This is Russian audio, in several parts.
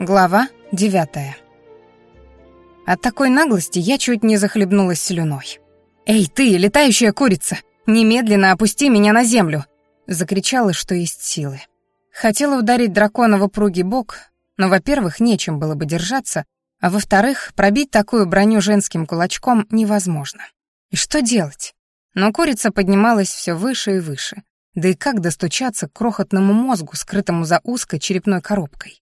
Глава девятая. От такой наглости я чуть не захлебнулась слюной. «Эй, ты, летающая курица! Немедленно опусти меня на землю!» Закричала, что есть силы. Хотела ударить дракона в упругий бок, но, во-первых, нечем было бы держаться, а во-вторых, пробить такую броню женским кулачком невозможно. И что делать? Но курица поднималась все выше и выше. Да и как достучаться к крохотному мозгу, скрытому за узкой черепной коробкой?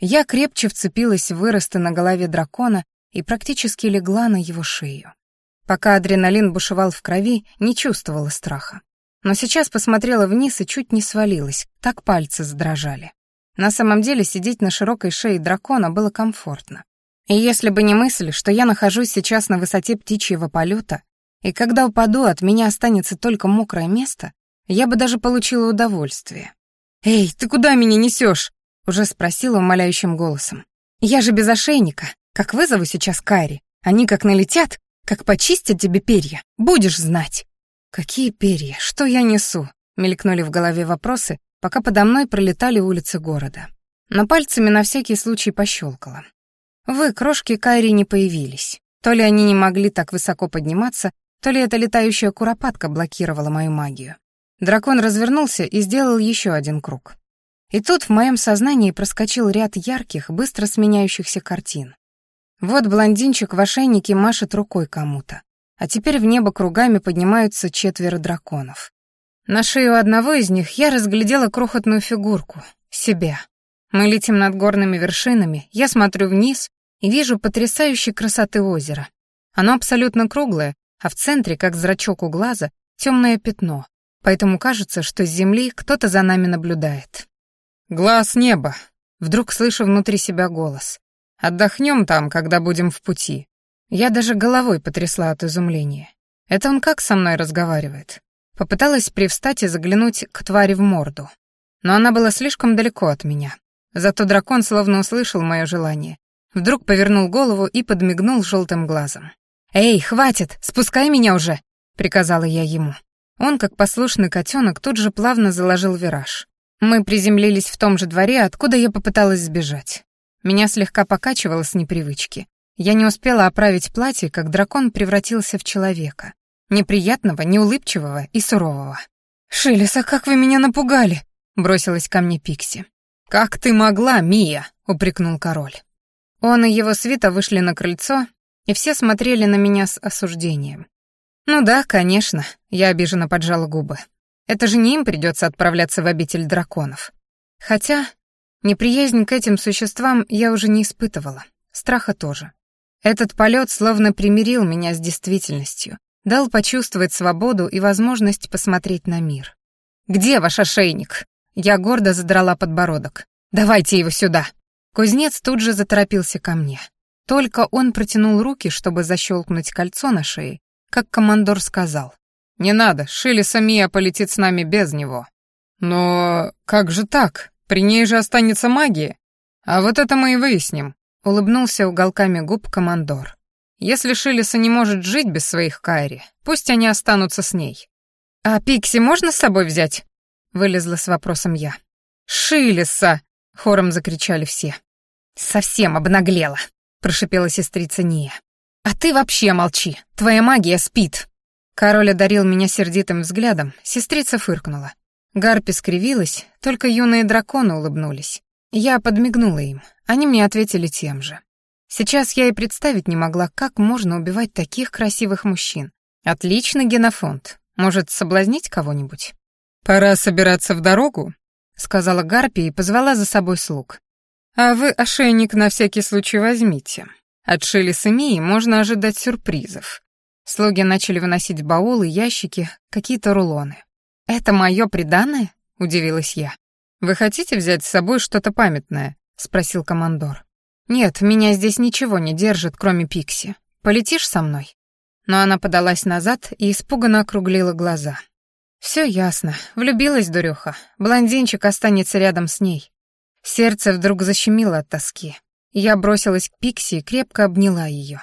Я крепче вцепилась в выросты на голове дракона и практически легла на его шею. Пока адреналин бушевал в крови, не чувствовала страха. Но сейчас посмотрела вниз и чуть не свалилась, так пальцы задрожали. На самом деле сидеть на широкой шее дракона было комфортно. И если бы не мысль, что я нахожусь сейчас на высоте птичьего полета, и когда упаду, от меня останется только мокрое место, я бы даже получила удовольствие. «Эй, ты куда меня несешь? Уже спросила умоляющим голосом. «Я же без ошейника. Как вызову сейчас Кайри? Они как налетят, как почистят тебе перья. Будешь знать». «Какие перья? Что я несу?» Мелькнули в голове вопросы, пока подо мной пролетали улицы города. Но пальцами на всякий случай пощелкала. Вы, крошки Кайри, не появились. То ли они не могли так высоко подниматься, то ли эта летающая куропатка блокировала мою магию. Дракон развернулся и сделал еще один круг. И тут в моем сознании проскочил ряд ярких, быстро сменяющихся картин. Вот блондинчик в ошейнике машет рукой кому-то, а теперь в небо кругами поднимаются четверо драконов. На шею одного из них я разглядела крохотную фигурку — себя. Мы летим над горными вершинами, я смотрю вниз и вижу потрясающей красоты озеро. Оно абсолютно круглое, а в центре, как зрачок у глаза, темное пятно, поэтому кажется, что с земли кто-то за нами наблюдает. «Глаз неба!» Вдруг слышу внутри себя голос. «Отдохнем там, когда будем в пути». Я даже головой потрясла от изумления. Это он как со мной разговаривает? Попыталась привстать и заглянуть к твари в морду. Но она была слишком далеко от меня. Зато дракон словно услышал мое желание. Вдруг повернул голову и подмигнул желтым глазом. «Эй, хватит, спускай меня уже!» — приказала я ему. Он, как послушный котенок, тут же плавно заложил вираж. Мы приземлились в том же дворе, откуда я попыталась сбежать. Меня слегка покачивало с непривычки. Я не успела оправить платье, как дракон превратился в человека. Неприятного, неулыбчивого и сурового. «Шилеса, как вы меня напугали!» — бросилась ко мне Пикси. «Как ты могла, Мия?» — упрекнул король. Он и его свита вышли на крыльцо, и все смотрели на меня с осуждением. «Ну да, конечно», — я обиженно поджала губы. Это же не им придется отправляться в обитель драконов. Хотя неприязнь к этим существам я уже не испытывала, страха тоже. Этот полет словно примирил меня с действительностью, дал почувствовать свободу и возможность посмотреть на мир. «Где ваш ошейник?» Я гордо задрала подбородок. «Давайте его сюда!» Кузнец тут же заторопился ко мне. Только он протянул руки, чтобы защелкнуть кольцо на шее, как командор сказал. «Не надо, Шилиса Мия полетит с нами без него». «Но как же так? При ней же останется магия. А вот это мы и выясним», — улыбнулся уголками губ командор. «Если Шилиса не может жить без своих Кайри, пусть они останутся с ней». «А Пикси можно с собой взять?» — вылезла с вопросом я. «Шилиса!» — хором закричали все. «Совсем обнаглела», — прошипела сестрица Ния. «А ты вообще молчи, твоя магия спит». Король одарил меня сердитым взглядом, сестрица фыркнула. Гарпи скривилась, только юные драконы улыбнулись. Я подмигнула им, они мне ответили тем же. Сейчас я и представить не могла, как можно убивать таких красивых мужчин. Отличный генофонд. Может, соблазнить кого-нибудь? «Пора собираться в дорогу», — сказала Гарпи и позвала за собой слуг. «А вы ошейник на всякий случай возьмите. От Шили с Эмией можно ожидать сюрпризов. Слуги начали выносить баулы, ящики, какие-то рулоны. «Это мое преданное?» — удивилась я. «Вы хотите взять с собой что-то памятное?» — спросил командор. «Нет, меня здесь ничего не держит, кроме Пикси. Полетишь со мной?» Но она подалась назад и испуганно округлила глаза. Все ясно. Влюбилась дуреха. Блондинчик останется рядом с ней. Сердце вдруг защемило от тоски. Я бросилась к Пикси и крепко обняла ее.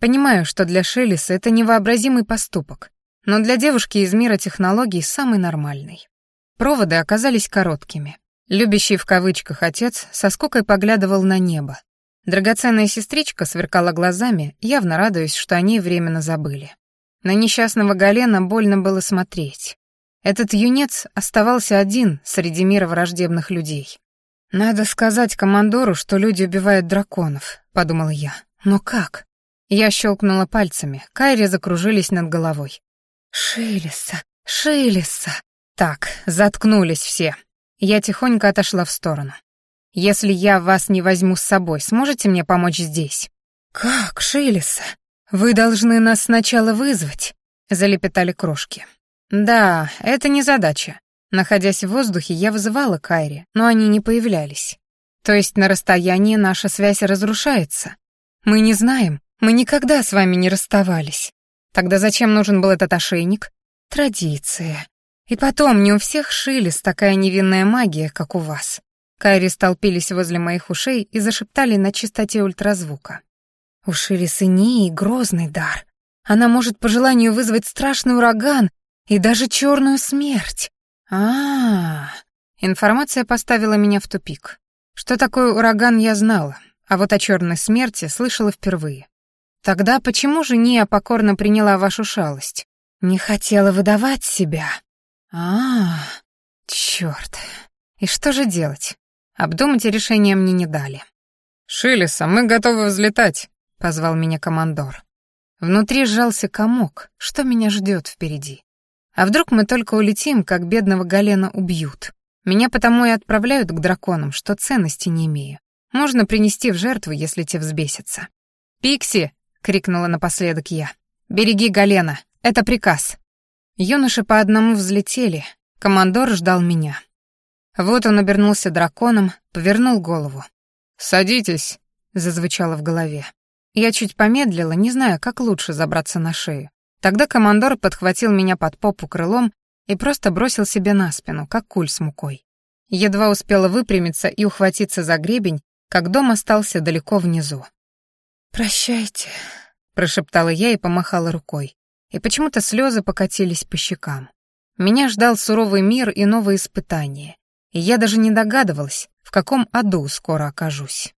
Понимаю, что для Шеллиса это невообразимый поступок, но для девушки из мира технологий самый нормальный. Проводы оказались короткими. Любящий в кавычках отец со скукой поглядывал на небо. Драгоценная сестричка сверкала глазами, явно радуясь, что они временно забыли. На несчастного Галена больно было смотреть. Этот юнец оставался один среди мира враждебных людей. «Надо сказать командору, что люди убивают драконов», — подумала я. «Но как?» Я щелкнула пальцами, Кайри закружились над головой. «Шилиса, Шилиса!» «Так, заткнулись все». Я тихонько отошла в сторону. «Если я вас не возьму с собой, сможете мне помочь здесь?» «Как, Шилиса? Вы должны нас сначала вызвать», — залепетали крошки. Да, это не задача. Находясь в воздухе, я вызывала Кайри, но они не появлялись. То есть на расстоянии наша связь разрушается. Мы не знаем, мы никогда с вами не расставались. Тогда зачем нужен был этот ошейник? Традиция. И потом, не у всех Шилис такая невинная магия, как у вас. Кайри столпились возле моих ушей и зашептали на чистоте ультразвука. У Шилис и Нии грозный дар. Она может по желанию вызвать страшный ураган и даже черную смерть. А, -а, а Информация поставила меня в тупик. Что такое ураган, я знала, а вот о черной смерти слышала впервые. Тогда почему же Ния покорно приняла вашу шалость? Не хотела выдавать себя. А, -а, черт. И что же делать? Обдумать решение мне не дали. «Шилеса, мы готовы взлетать», — позвал меня командор. Внутри сжался комок, что меня ждет впереди. А вдруг мы только улетим, как бедного Галена убьют? Меня потому и отправляют к драконам, что ценности не имею. Можно принести в жертву, если те взбесятся. «Пикси!» — крикнула напоследок я. «Береги Галена! Это приказ!» Юноши по одному взлетели. Командор ждал меня. Вот он обернулся драконом, повернул голову. «Садитесь!» — зазвучало в голове. Я чуть помедлила, не зная, как лучше забраться на шею. Тогда командор подхватил меня под попу крылом и просто бросил себе на спину, как куль с мукой. Едва успела выпрямиться и ухватиться за гребень, как дом остался далеко внизу. «Прощайте», — прошептала я и помахала рукой. И почему-то слезы покатились по щекам. Меня ждал суровый мир и новые испытания, и я даже не догадывалась, в каком аду скоро окажусь.